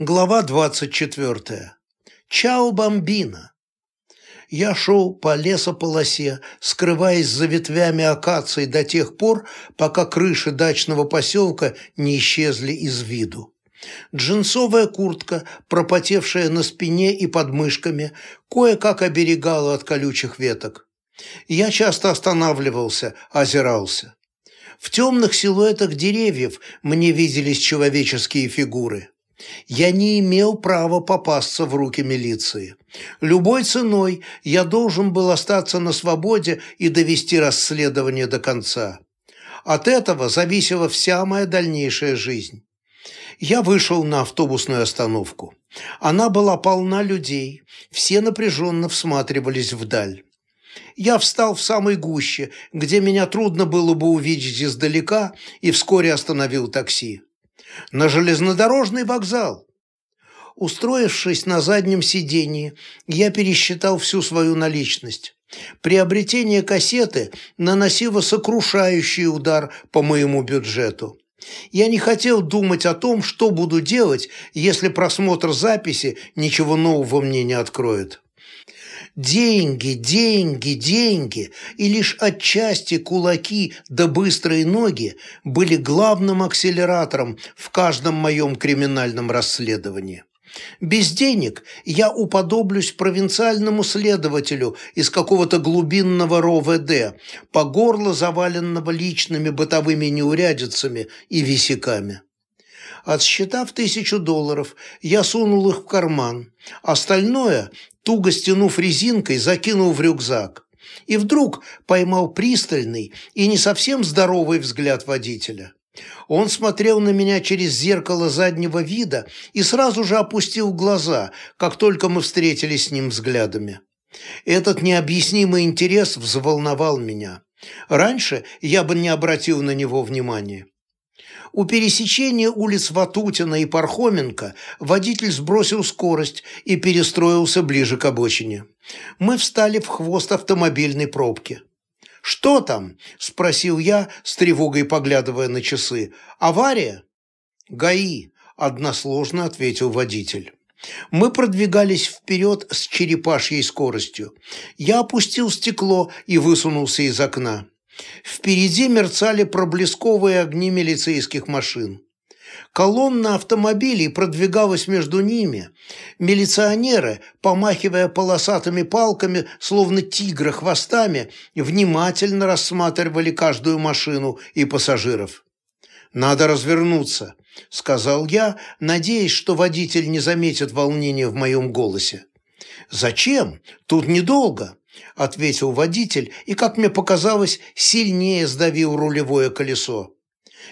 Глава 24. Чао, бомбина! Я шел по лесополосе, скрываясь за ветвями акации до тех пор, пока крыши дачного поселка не исчезли из виду. Джинсовая куртка, пропотевшая на спине и под мышками, кое-как оберегала от колючих веток. Я часто останавливался, озирался. В темных силуэтах деревьев мне виделись человеческие фигуры. Я не имел права попасться в руки милиции. Любой ценой я должен был остаться на свободе и довести расследование до конца. От этого зависела вся моя дальнейшая жизнь. Я вышел на автобусную остановку. Она была полна людей, все напряженно всматривались вдаль. Я встал в самой гуще, где меня трудно было бы увидеть издалека, и вскоре остановил такси на железнодорожный вокзал. Устроившись на заднем сидении, я пересчитал всю свою наличность. Приобретение кассеты наносило сокрушающий удар по моему бюджету. Я не хотел думать о том, что буду делать, если просмотр записи ничего нового мне не откроет. Деньги, деньги, деньги, и лишь отчасти кулаки да быстрые ноги были главным акселератором в каждом моем криминальном расследовании. Без денег я уподоблюсь провинциальному следователю из какого-то глубинного РОВД, по горло заваленного личными бытовыми неурядицами и висяками. Отсчитав тысячу долларов, я сунул их в карман. Остальное, туго стянув резинкой, закинул в рюкзак. И вдруг поймал пристальный и не совсем здоровый взгляд водителя. Он смотрел на меня через зеркало заднего вида и сразу же опустил глаза, как только мы встретились с ним взглядами. Этот необъяснимый интерес взволновал меня. Раньше я бы не обратил на него внимания. У пересечения улиц Ватутина и Пархоменко водитель сбросил скорость и перестроился ближе к обочине. Мы встали в хвост автомобильной пробки. «Что там?» – спросил я, с тревогой поглядывая на часы. «Авария?» «ГАИ», – односложно ответил водитель. Мы продвигались вперед с черепашьей скоростью. Я опустил стекло и высунулся из окна. Впереди мерцали проблесковые огни милицейских машин. Колонна автомобилей продвигалась между ними. Милиционеры, помахивая полосатыми палками, словно тигры хвостами, внимательно рассматривали каждую машину и пассажиров. «Надо развернуться», – сказал я, надеясь, что водитель не заметит волнения в моем голосе. «Зачем? Тут недолго» ответил водитель и, как мне показалось, сильнее сдавил рулевое колесо.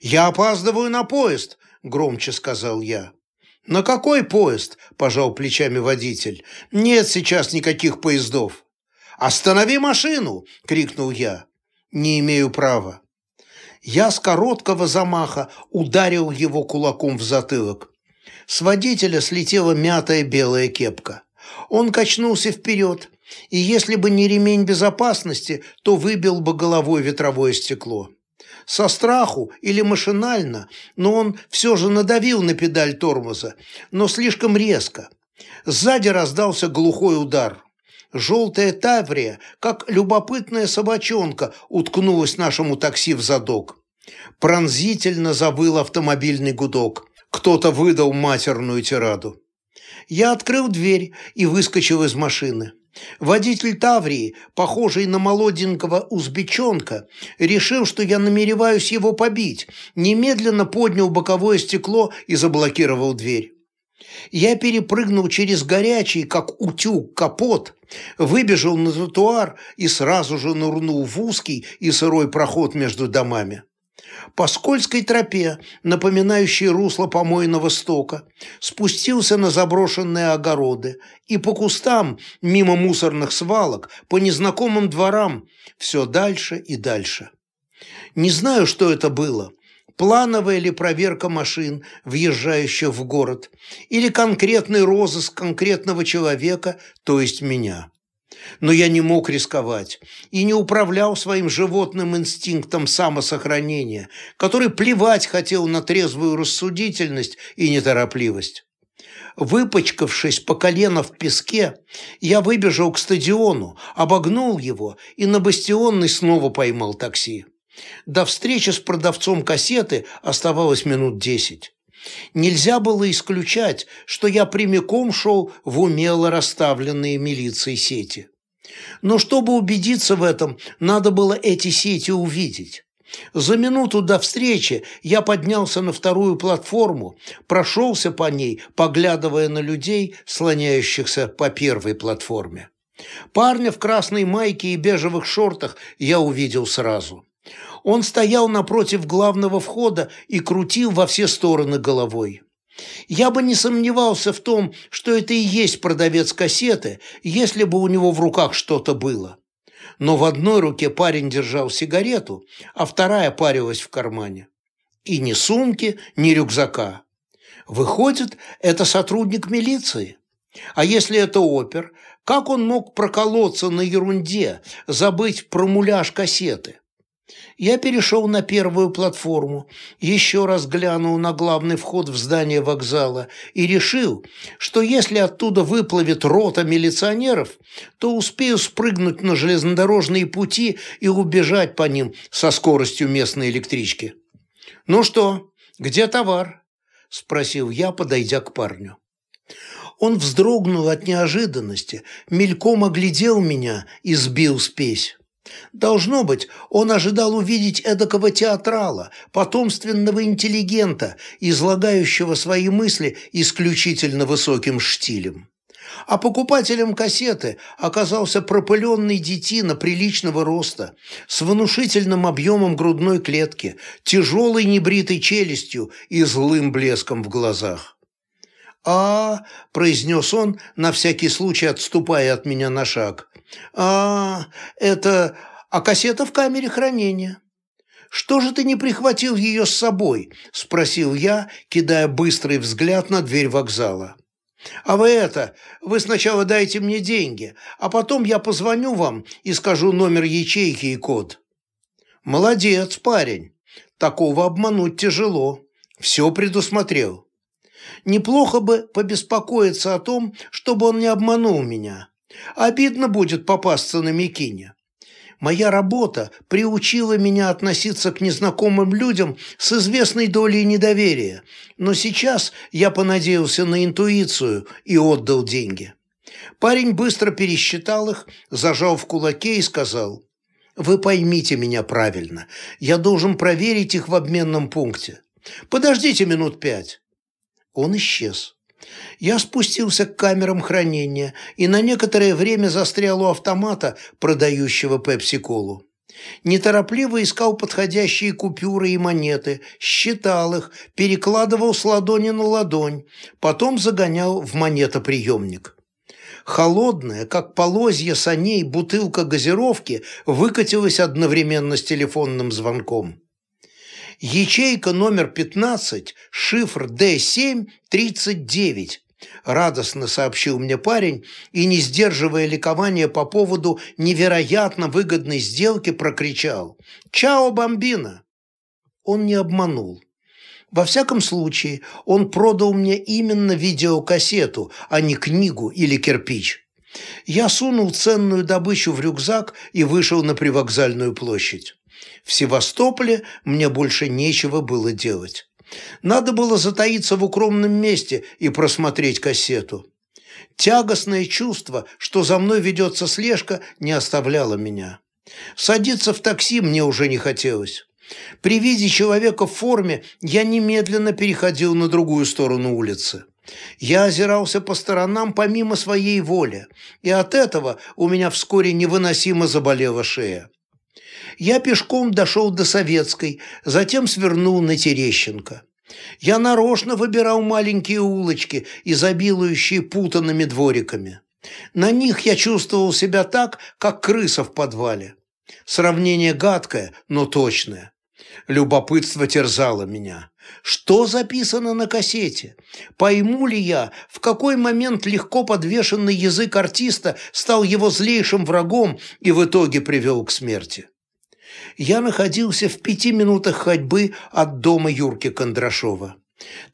«Я опаздываю на поезд», – громче сказал я. «На какой поезд?» – пожал плечами водитель. «Нет сейчас никаких поездов». «Останови машину!» – крикнул я. «Не имею права». Я с короткого замаха ударил его кулаком в затылок. С водителя слетела мятая белая кепка. Он качнулся вперед, и если бы не ремень безопасности, то выбил бы головой ветровое стекло. Со страху или машинально, но он все же надавил на педаль тормоза, но слишком резко. Сзади раздался глухой удар. Желтая таврия, как любопытная собачонка, уткнулась нашему такси в задок. Пронзительно завыл автомобильный гудок. Кто-то выдал матерную тираду. Я открыл дверь и выскочил из машины. Водитель Таврии, похожий на молоденького узбечонка, решил, что я намереваюсь его побить, немедленно поднял боковое стекло и заблокировал дверь. Я перепрыгнул через горячий, как утюг, капот, выбежал на тротуар и сразу же нырнул в узкий и сырой проход между домами по скользкой тропе, напоминающей русло помойного стока, спустился на заброшенные огороды и по кустам, мимо мусорных свалок, по незнакомым дворам, все дальше и дальше. Не знаю, что это было, плановая ли проверка машин, въезжающих в город, или конкретный розыск конкретного человека, то есть меня но я не мог рисковать и не управлял своим животным инстинктом самосохранения, который плевать хотел на трезвую рассудительность и неторопливость. Выпачкавшись по колено в песке, я выбежал к стадиону, обогнул его и на бастионный снова поймал такси. До встречи с продавцом кассеты оставалось минут десять. Нельзя было исключать, что я прямиком шел в умело расставленные милицией сети. Но чтобы убедиться в этом, надо было эти сети увидеть. За минуту до встречи я поднялся на вторую платформу, прошелся по ней, поглядывая на людей, слоняющихся по первой платформе. Парня в красной майке и бежевых шортах я увидел сразу. Он стоял напротив главного входа и крутил во все стороны головой. Я бы не сомневался в том, что это и есть продавец кассеты, если бы у него в руках что-то было. Но в одной руке парень держал сигарету, а вторая парилась в кармане. И ни сумки, ни рюкзака. Выходит, это сотрудник милиции. А если это опер, как он мог проколоться на ерунде, забыть про муляж кассеты? Я перешел на первую платформу, еще раз глянул на главный вход в здание вокзала и решил, что если оттуда выплывет рота милиционеров, то успею спрыгнуть на железнодорожные пути и убежать по ним со скоростью местной электрички. «Ну что, где товар?» – спросил я, подойдя к парню. Он вздрогнул от неожиданности, мельком оглядел меня и сбил спесь. Должно быть, он ожидал увидеть эдакого театрала, потомственного интеллигента, излагающего свои мысли исключительно высоким штилем. А покупателем кассеты оказался пропыленный детина приличного роста, с внушительным объемом грудной клетки, тяжелой небритой челюстью и злым блеском в глазах. «А, -а – произнес он, на всякий случай отступая от меня на шаг. «А, это... А кассета в камере хранения». «Что же ты не прихватил ее с собой?» – спросил я, кидая быстрый взгляд на дверь вокзала. «А вы это, вы сначала дайте мне деньги, а потом я позвоню вам и скажу номер ячейки и код». «Молодец, парень. Такого обмануть тяжело. Все предусмотрел. Неплохо бы побеспокоиться о том, чтобы он не обманул меня. Обидно будет попасться на Микине. Моя работа приучила меня относиться к незнакомым людям с известной долей недоверия, но сейчас я понадеялся на интуицию и отдал деньги. Парень быстро пересчитал их, зажал в кулаке и сказал, «Вы поймите меня правильно, я должен проверить их в обменном пункте. Подождите минут пять». Он исчез. Я спустился к камерам хранения и на некоторое время застрял у автомата, продающего пепси-колу. Неторопливо искал подходящие купюры и монеты, считал их, перекладывал с ладони на ладонь, потом загонял в монетоприемник. Холодная, как полозья саней, бутылка газировки выкатилась одновременно с телефонным звонком. Ячейка номер 15, шифр D739, радостно сообщил мне парень и, не сдерживая ликования по поводу невероятно выгодной сделки, прокричал «Чао, бомбина!». Он не обманул. Во всяком случае, он продал мне именно видеокассету, а не книгу или кирпич. Я сунул ценную добычу в рюкзак и вышел на привокзальную площадь. В Севастополе мне больше нечего было делать. Надо было затаиться в укромном месте и просмотреть кассету. Тягостное чувство, что за мной ведется слежка, не оставляло меня. Садиться в такси мне уже не хотелось. При виде человека в форме я немедленно переходил на другую сторону улицы. Я озирался по сторонам помимо своей воли, и от этого у меня вскоре невыносимо заболела шея. Я пешком дошел до Советской, затем свернул на Терещенко. Я нарочно выбирал маленькие улочки, изобилующие путанными двориками. На них я чувствовал себя так, как крыса в подвале. Сравнение гадкое, но точное. Любопытство терзало меня. Что записано на кассете? Пойму ли я, в какой момент легко подвешенный язык артиста стал его злейшим врагом и в итоге привел к смерти? Я находился в пяти минутах ходьбы от дома Юрки Кондрашова.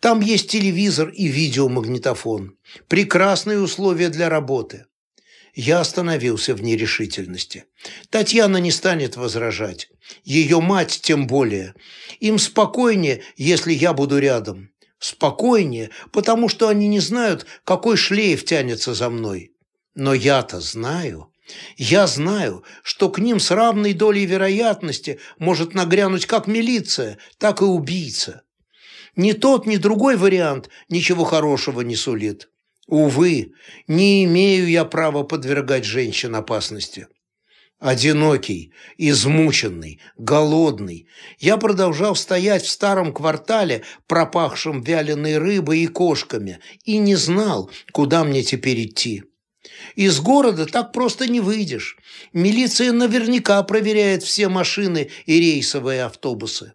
Там есть телевизор и видеомагнитофон. Прекрасные условия для работы. Я остановился в нерешительности. Татьяна не станет возражать. Ее мать тем более. Им спокойнее, если я буду рядом. Спокойнее, потому что они не знают, какой шлейф тянется за мной. Но я-то знаю. Я знаю, что к ним с равной долей вероятности может нагрянуть как милиция, так и убийца. Ни тот, ни другой вариант ничего хорошего не сулит. Увы, не имею я права подвергать женщин опасности. Одинокий, измученный, голодный, я продолжал стоять в старом квартале, пропахшем вяленой рыбой и кошками, и не знал, куда мне теперь идти. Из города так просто не выйдешь. Милиция наверняка проверяет все машины и рейсовые автобусы.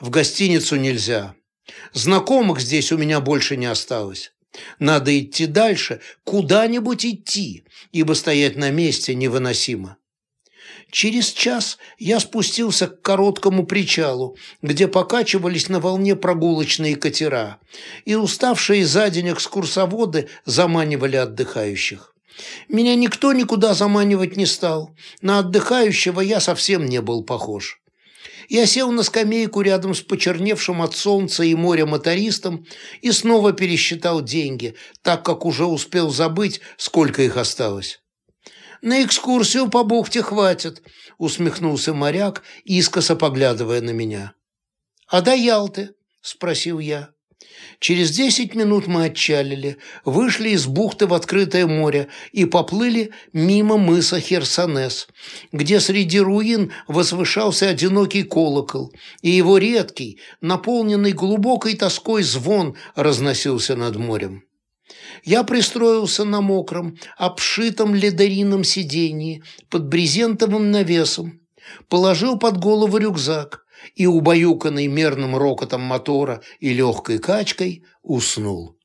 В гостиницу нельзя. Знакомых здесь у меня больше не осталось. Надо идти дальше, куда-нибудь идти, ибо стоять на месте невыносимо. Через час я спустился к короткому причалу, где покачивались на волне прогулочные катера, и уставшие за день экскурсоводы заманивали отдыхающих. Меня никто никуда заманивать не стал, на отдыхающего я совсем не был похож. Я сел на скамейку рядом с почерневшим от солнца и моря мотористом и снова пересчитал деньги, так как уже успел забыть, сколько их осталось. «На экскурсию по бухте хватит», — усмехнулся моряк, искоса поглядывая на меня. «А до Ялты?» — спросил я. Через десять минут мы отчалили, вышли из бухты в открытое море и поплыли мимо мыса Херсонес, где среди руин возвышался одинокий колокол, и его редкий, наполненный глубокой тоской звон разносился над морем. Я пристроился на мокром, обшитом ледорином сиденье под брезентовым навесом, положил под голову рюкзак, и, убаюканный мерным рокотом мотора и легкой качкой, уснул.